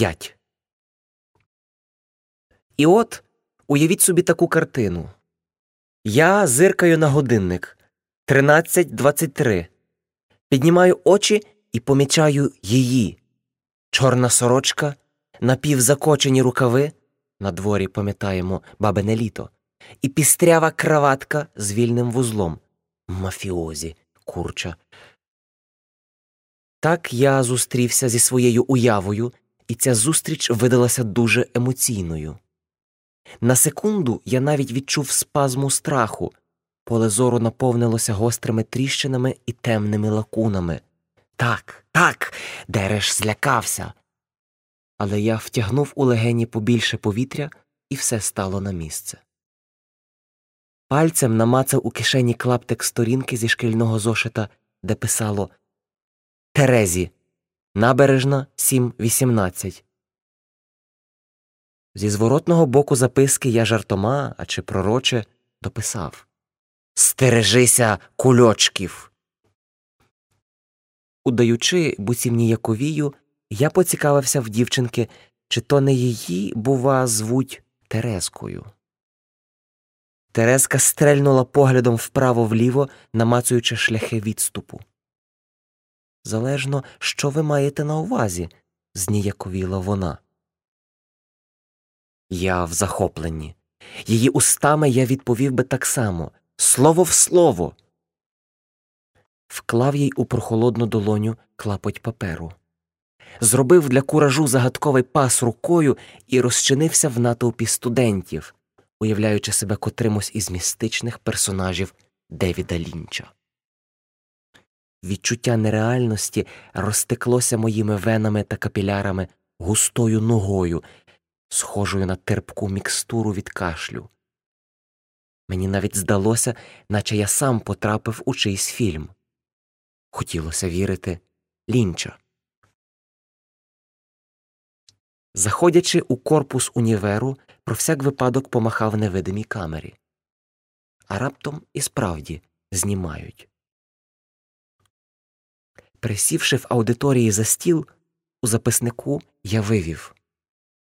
п'ять. І от уявіть собі таку картину. Я зиркаю на годинник 13.23. Піднімаю очі і помічаю її. Чорна сорочка, напівзакочені рукави. На дворі пам'ятаємо бабине літо, і пістрява краватка з вільним вузлом. Мафіозі, курча. Так я зустрівся зі своєю уявою, і ця зустріч видалася дуже емоційною. На секунду я навіть відчув спазму страху, поле зору наповнилося гострими тріщинами і темними лакунами. Так, так, Дереш злякався. Але я втягнув у легені побільше повітря, і все стало на місце. Пальцем намацав у кишені клаптик сторінки зі шкільного зошита, де писало Терезі, набережна 7.18. Зі зворотного боку записки я жартома, а чи пророче дописав Стережися кульочків. Удаючи буцім ніяковію, я поцікавився в дівчинки, чи то не її, бува, звуть Терезкою. Терезка стрельнула поглядом вправо вліво, намацуючи шляхи відступу. Залежно, що ви маєте на увазі, зніяковіла вона. Я в захопленні. Її устами я відповів би так само слово в слово. Вклав їй у прохолодну долоню клапоть паперу, зробив для куражу загадковий пас рукою і розчинився в натовпі студентів, уявляючи себе котримось із містичних персонажів Девіда Лінча. Відчуття нереальності розтеклося моїми венами та капілярами густою ногою, схожою на терпку мікстуру від кашлю. Мені навіть здалося, наче я сам потрапив у чийсь фільм. Хотілося вірити лінча. Заходячи у корпус універу, про всяк випадок помахав невидимій камері. А раптом і справді знімають. Присівши в аудиторії за стіл, у записнику я вивів